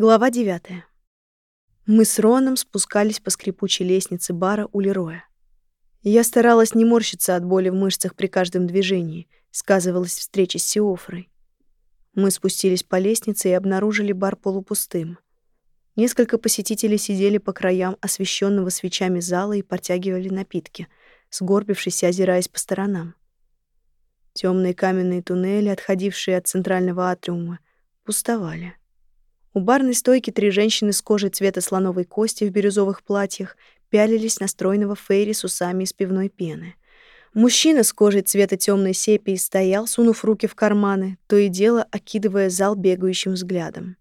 Глава 9. Мы с Роном спускались по скрипучей лестнице бара у Лероя. Я старалась не морщиться от боли в мышцах при каждом движении, сказывалась встреча с Сиофрой. Мы спустились по лестнице и обнаружили бар полупустым. Несколько посетителей сидели по краям освещенного свечами зала и протягивали напитки, сгорбившись и озираясь по сторонам. Темные каменные туннели, отходившие от центрального атриума, пустовали. У барной стойки три женщины с кожей цвета слоновой кости в бирюзовых платьях пялились на стройного фейри с усами из пивной пены. Мужчина с кожей цвета темной сепии стоял, сунув руки в карманы, то и дело окидывая зал бегающим взглядом.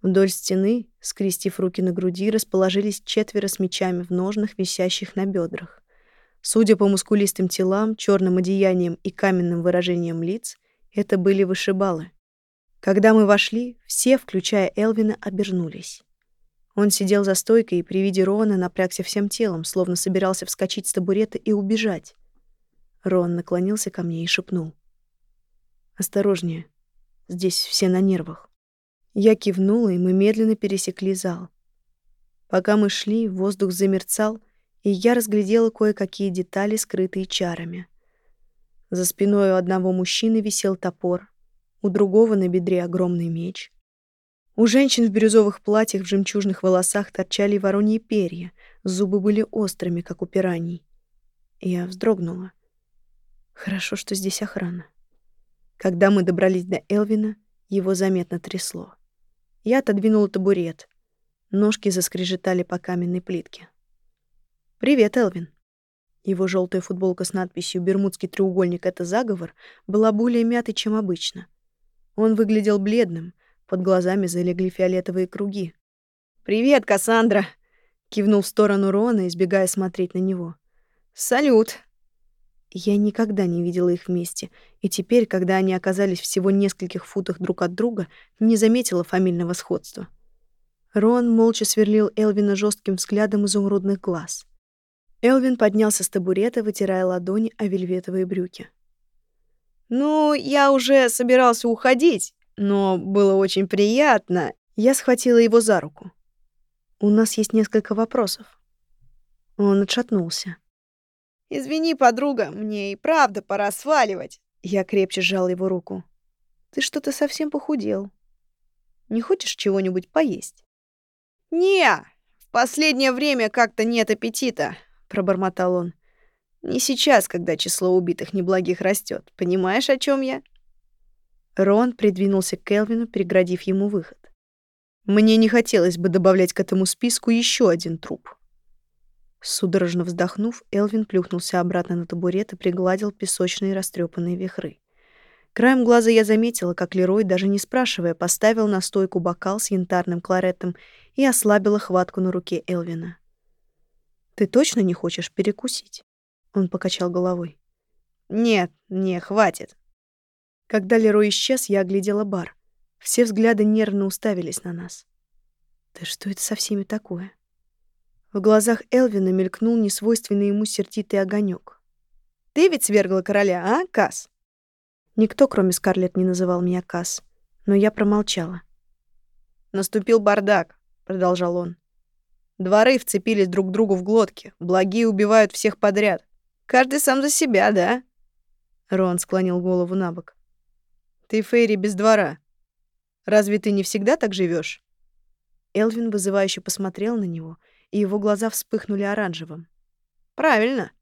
Вдоль стены, скрестив руки на груди, расположились четверо с мечами в ножнах, висящих на бедрах. Судя по мускулистым телам, черным одеяниям и каменным выражениям лиц, это были вышибалы. Когда мы вошли, все, включая Элвина, обернулись. Он сидел за стойкой и при виде Рона напрягся всем телом, словно собирался вскочить с табурета и убежать. Рон наклонился ко мне и шепнул. «Осторожнее. Здесь все на нервах». Я кивнула, и мы медленно пересекли зал. Пока мы шли, воздух замерцал, и я разглядела кое-какие детали, скрытые чарами. За спиной у одного мужчины висел топор, у другого на бедре огромный меч. У женщин в бирюзовых платьях в жемчужных волосах торчали вороньи перья, зубы были острыми, как у пираний. Я вздрогнула. Хорошо, что здесь охрана. Когда мы добрались до Элвина, его заметно трясло. Я отодвинула табурет. Ножки заскрежетали по каменной плитке. «Привет, Элвин». Его желтая футболка с надписью «Бермудский треугольник — это заговор» была более мятой, чем обычно. Он выглядел бледным, под глазами залегли фиолетовые круги. «Привет, Кассандра!» — кивнул в сторону Рона, избегая смотреть на него. «Салют!» Я никогда не видела их вместе, и теперь, когда они оказались всего в нескольких футах друг от друга, не заметила фамильного сходства. Рон молча сверлил Элвина жестким взглядом изумрудных глаз. Элвин поднялся с табурета, вытирая ладони о вельветовые брюки. «Ну, я уже собирался уходить, но было очень приятно». Я схватила его за руку. «У нас есть несколько вопросов». Он отшатнулся. «Извини, подруга, мне и правда пора сваливать». Я крепче сжал его руку. «Ты что-то совсем похудел. Не хочешь чего-нибудь поесть?» «Не, в последнее время как-то нет аппетита», — пробормотал он. Не сейчас, когда число убитых неблагих растет. Понимаешь, о чем я? Рон придвинулся к Келвину, переградив ему выход. Мне не хотелось бы добавлять к этому списку еще один труп. Судорожно вздохнув, Элвин плюхнулся обратно на табурет и пригладил песочные растрепанные вихры. Краем глаза я заметила, как Лерой, даже не спрашивая, поставил на стойку бокал с янтарным кларетом и ослабила хватку на руке Элвина. «Ты точно не хочешь перекусить?» Он покачал головой. «Нет, не, хватит». Когда Лерой исчез, я оглядела бар. Все взгляды нервно уставились на нас. «Да что это со всеми такое?» В глазах Элвина мелькнул несвойственный ему сердитый огонек. «Ты ведь свергла короля, а, Кас? Никто, кроме Скарлетт, не называл меня Кас, но я промолчала. «Наступил бардак», — продолжал он. «Дворы вцепились друг другу в глотки, благие убивают всех подряд. Каждый сам за себя, да?» Рон склонил голову на бок. «Ты Фейри без двора. Разве ты не всегда так живешь? Элвин вызывающе посмотрел на него, и его глаза вспыхнули оранжевым. «Правильно.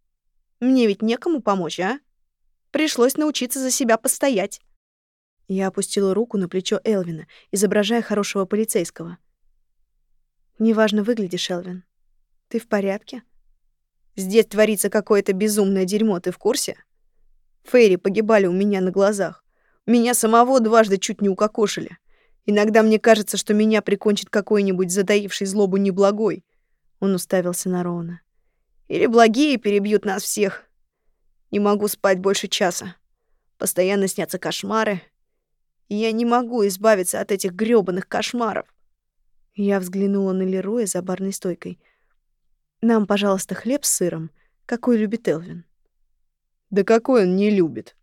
Мне ведь некому помочь, а? Пришлось научиться за себя постоять». Я опустила руку на плечо Элвина, изображая хорошего полицейского. «Неважно выглядишь, Элвин. Ты в порядке?» Здесь творится какое-то безумное дерьмо, ты в курсе? Фейри погибали у меня на глазах. Меня самого дважды чуть не укокошили. Иногда мне кажется, что меня прикончит какой-нибудь затаивший злобу неблагой. Он уставился на Рона. Или благие перебьют нас всех. Не могу спать больше часа. Постоянно снятся кошмары. И я не могу избавиться от этих грёбаных кошмаров. Я взглянула на Лероя за барной стойкой — нам, пожалуйста, хлеб с сыром, какой любит Элвин. Да какой он не любит,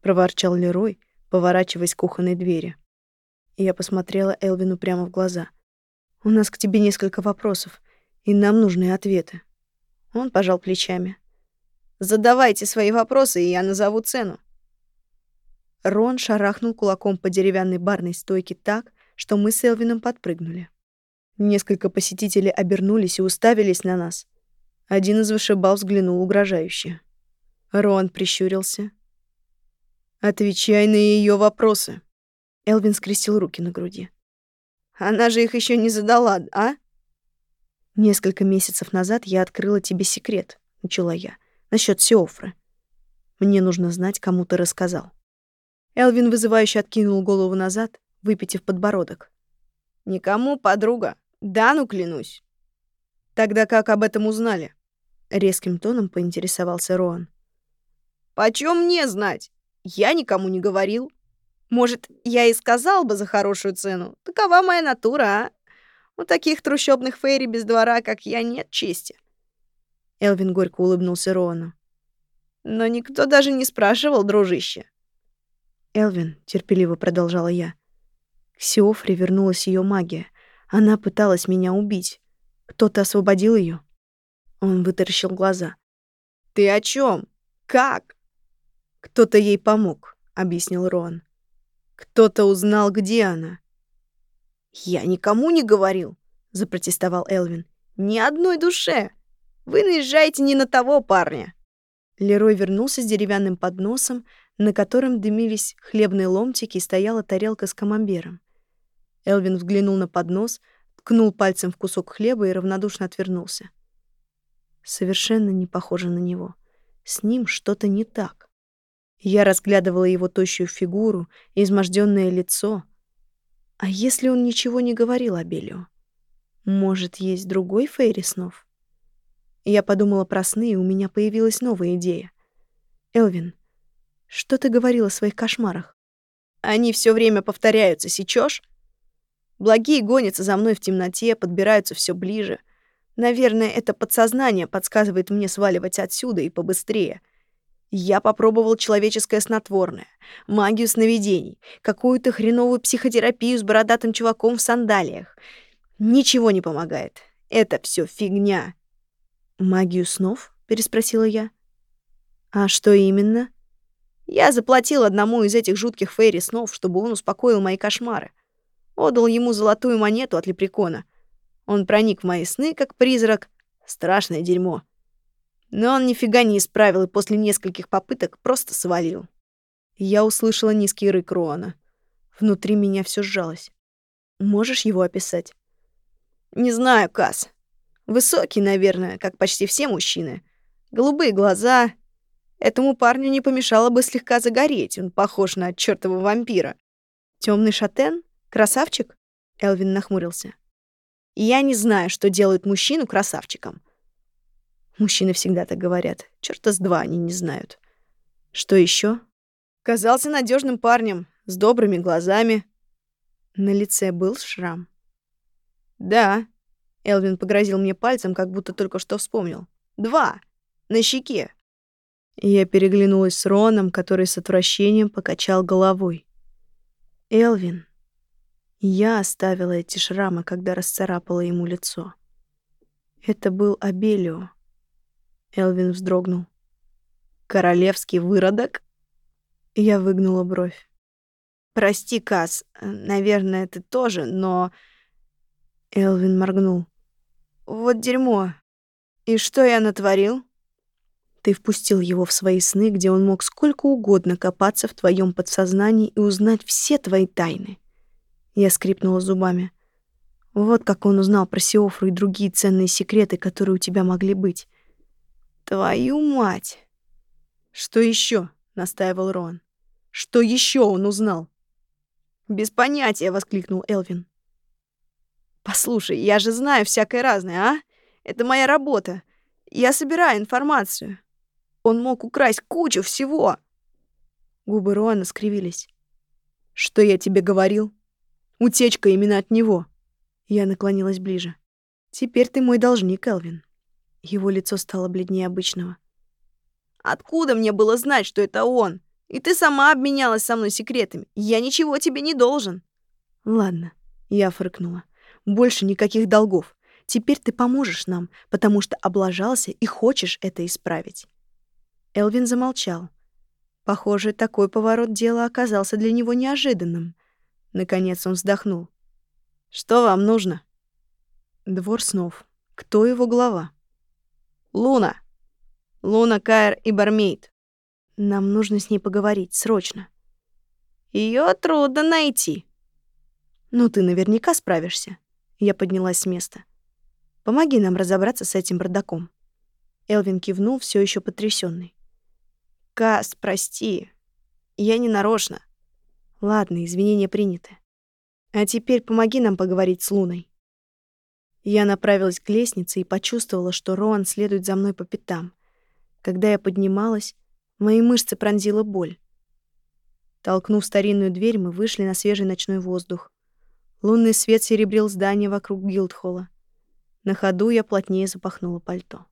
проворчал Лерой, поворачиваясь к кухонной двери. Я посмотрела Элвину прямо в глаза. «У нас к тебе несколько вопросов, и нам нужны ответы». Он пожал плечами. «Задавайте свои вопросы, и я назову цену». Рон шарахнул кулаком по деревянной барной стойке так, что мы с Элвином подпрыгнули. Несколько посетителей обернулись и уставились на нас. Один из вышибал взглянул угрожающе. Рон прищурился. «Отвечай на ее вопросы». Элвин скрестил руки на груди. «Она же их еще не задала, а?» «Несколько месяцев назад я открыла тебе секрет», — начала я, — «насчет Сеофры. Мне нужно знать, кому ты рассказал». Элвин вызывающе откинул голову назад, выпитив подбородок. «Никому, подруга. Да, ну клянусь». «Тогда как об этом узнали?» Резким тоном поинтересовался Роан. «Почем мне знать? Я никому не говорил. Может, я и сказал бы за хорошую цену. Такова моя натура, а? У таких трущобных фейри без двора, как я, нет чести». Элвин горько улыбнулся Роану. «Но никто даже не спрашивал, дружище». «Элвин», — терпеливо продолжала я, — «к Сиофре вернулась ее магия. Она пыталась меня убить. Кто-то освободил ее. Он вытаращил глаза. «Ты о чем? Как?» «Кто-то ей помог», — объяснил Рон. «Кто-то узнал, где она». «Я никому не говорил», — запротестовал Элвин. «Ни одной душе. Вы наезжаете не на того парня». Лерой вернулся с деревянным подносом, на котором дымились хлебные ломтики и стояла тарелка с камамбером. Элвин взглянул на поднос, ткнул пальцем в кусок хлеба и равнодушно отвернулся. Совершенно не похоже на него. С ним что-то не так. Я разглядывала его тощую фигуру, изможденное лицо. А если он ничего не говорил о Белио? Может, есть другой Фейри снов? Я подумала про сны, и у меня появилась новая идея. Элвин, что ты говорил о своих кошмарах? Они все время повторяются, сечешь? Благие гонятся за мной в темноте, подбираются все ближе. Наверное, это подсознание подсказывает мне сваливать отсюда и побыстрее. Я попробовал человеческое снотворное, магию сновидений, какую-то хреновую психотерапию с бородатым чуваком в сандалиях. Ничего не помогает. Это все фигня. «Магию снов?» — переспросила я. «А что именно?» Я заплатил одному из этих жутких фейри снов, чтобы он успокоил мои кошмары. Отдал ему золотую монету от лепрекона. Он проник в мои сны, как призрак. Страшное дерьмо. Но он нифига не исправил и после нескольких попыток просто свалил. Я услышала низкий рык Роана. Внутри меня все сжалось. Можешь его описать? Не знаю, Кас. Высокий, наверное, как почти все мужчины. Голубые глаза. Этому парню не помешало бы слегка загореть, он похож на чёртова вампира. Темный шатен? Красавчик? Элвин нахмурился. Я не знаю, что делает мужчину красавчиком. Мужчины всегда так говорят. Чёрта с два они не знают. Что еще? Казался надежным парнем, с добрыми глазами. На лице был шрам. Да. Элвин погрозил мне пальцем, как будто только что вспомнил. Два. На щеке. Я переглянулась с Роном, который с отвращением покачал головой. Элвин. Я оставила эти шрамы, когда расцарапала ему лицо. Это был Абелио. Элвин вздрогнул. Королевский выродок? Я выгнула бровь. Прости, Кас, наверное, ты тоже, но... Элвин моргнул. Вот дерьмо. И что я натворил? Ты впустил его в свои сны, где он мог сколько угодно копаться в твоем подсознании и узнать все твои тайны. Я скрипнула зубами. Вот как он узнал про Сиофру и другие ценные секреты, которые у тебя могли быть. Твою мать! Что еще? настаивал Рон. Что еще он узнал? Без понятия, воскликнул Элвин. Послушай, я же знаю всякое разное, а? Это моя работа. Я собираю информацию. Он мог украсть кучу всего. Губы Рона скривились. Что я тебе говорил? Утечка именно от него. Я наклонилась ближе. Теперь ты мой должник, Элвин. Его лицо стало бледнее обычного. Откуда мне было знать, что это он? И ты сама обменялась со мной секретами. Я ничего тебе не должен. Ладно, я фыркнула. Больше никаких долгов. Теперь ты поможешь нам, потому что облажался и хочешь это исправить. Элвин замолчал. Похоже, такой поворот дела оказался для него неожиданным. Наконец он вздохнул. «Что вам нужно?» «Двор снов. Кто его глава?» «Луна. Луна, Кайр и Бармейт. Нам нужно с ней поговорить, срочно». Ее трудно найти». «Ну, ты наверняка справишься». Я поднялась с места. «Помоги нам разобраться с этим бардаком». Элвин кивнул, все еще потрясенный. «Кас, прости. Я не нарочно». «Ладно, извинения приняты. А теперь помоги нам поговорить с Луной». Я направилась к лестнице и почувствовала, что Роан следует за мной по пятам. Когда я поднималась, мои мышцы пронзила боль. Толкнув старинную дверь, мы вышли на свежий ночной воздух. Лунный свет серебрил здание вокруг Гилдхолла. На ходу я плотнее запахнула пальто.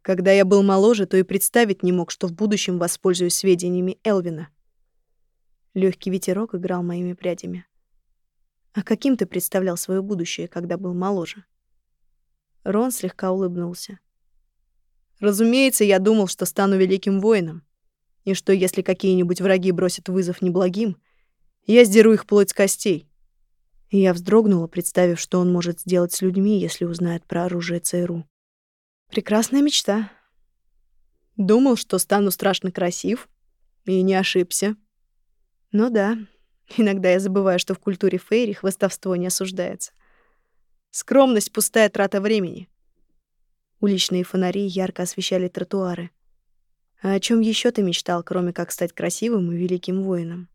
Когда я был моложе, то и представить не мог, что в будущем воспользуюсь сведениями Элвина. Легкий ветерок играл моими прядями. А каким ты представлял свое будущее, когда был моложе? Рон слегка улыбнулся. Разумеется, я думал, что стану великим воином и что если какие-нибудь враги бросят вызов неблагим, я сдеру их плоть с костей. И я вздрогнула, представив, что он может сделать с людьми, если узнает про оружие ЦРУ. Прекрасная мечта. Думал, что стану страшно красив, и не ошибся. Ну да, иногда я забываю, что в культуре фейри хвостовство не осуждается. Скромность — пустая трата времени. Уличные фонари ярко освещали тротуары. А о чем еще ты мечтал, кроме как стать красивым и великим воином?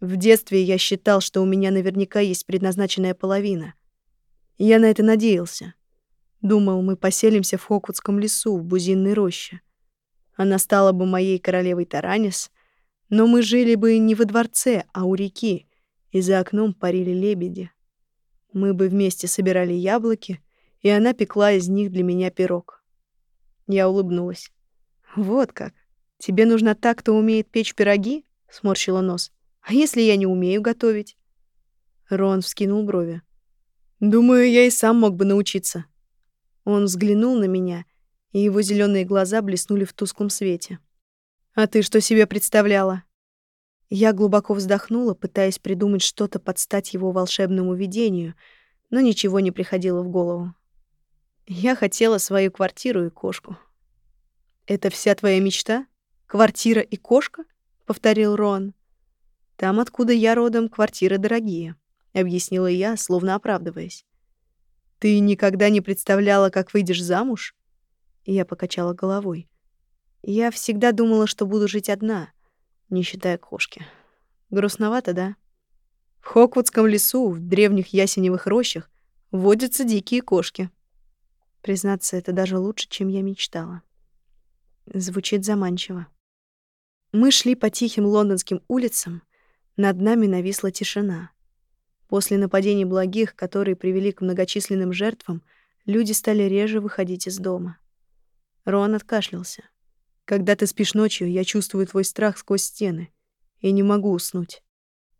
В детстве я считал, что у меня наверняка есть предназначенная половина. я на это надеялся. Думал, мы поселимся в Хоквудском лесу, в бузинной роще. Она стала бы моей королевой Таранис, но мы жили бы не во дворце, а у реки, и за окном парили лебеди. Мы бы вместе собирали яблоки, и она пекла из них для меня пирог. Я улыбнулась. «Вот как. Тебе нужна та, кто умеет печь пироги?» — сморщила нос. «А если я не умею готовить?» Рон вскинул брови. «Думаю, я и сам мог бы научиться». Он взглянул на меня, и его зеленые глаза блеснули в тусклом свете. «А ты что себе представляла?» Я глубоко вздохнула, пытаясь придумать что-то под стать его волшебному видению, но ничего не приходило в голову. Я хотела свою квартиру и кошку. «Это вся твоя мечта? Квартира и кошка?» — повторил Рон. «Там, откуда я родом, квартиры дорогие», — объяснила я, словно оправдываясь. «Ты никогда не представляла, как выйдешь замуж?» Я покачала головой. «Я всегда думала, что буду жить одна, не считая кошки. Грустновато, да?» В Хоквудском лесу, в древних ясеневых рощах, водятся дикие кошки. Признаться, это даже лучше, чем я мечтала. Звучит заманчиво. Мы шли по тихим лондонским улицам, над нами нависла тишина. После нападений благих, которые привели к многочисленным жертвам, люди стали реже выходить из дома. Рон откашлялся. Когда ты спишь ночью, я чувствую твой страх сквозь стены и не могу уснуть.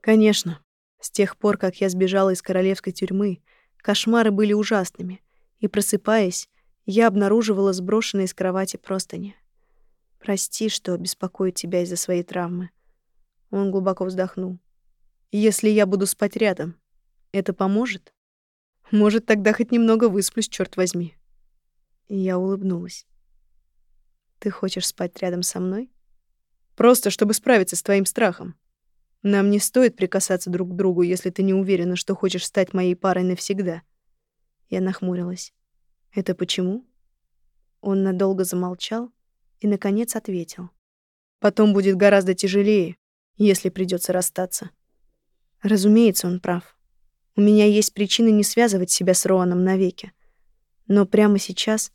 Конечно, с тех пор, как я сбежала из королевской тюрьмы, кошмары были ужасными, и просыпаясь, я обнаруживала сброшенные с кровати простыни. Прости, что беспокою тебя из-за своей травмы. Он глубоко вздохнул. Если я буду спать рядом, это поможет? Может, тогда хоть немного высплюсь, черт возьми. Я улыбнулась. Ты хочешь спать рядом со мной? Просто, чтобы справиться с твоим страхом. Нам не стоит прикасаться друг к другу, если ты не уверена, что хочешь стать моей парой навсегда. Я нахмурилась. Это почему? Он надолго замолчал, и, наконец, ответил. «Потом будет гораздо тяжелее, если придется расстаться». Разумеется, он прав. У меня есть причины не связывать себя с Роаном навеки. Но прямо сейчас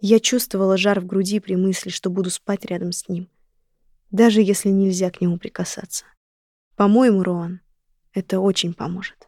я чувствовала жар в груди при мысли, что буду спать рядом с ним, даже если нельзя к нему прикасаться. По-моему, Роан, это очень поможет.